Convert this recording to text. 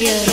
Yeah.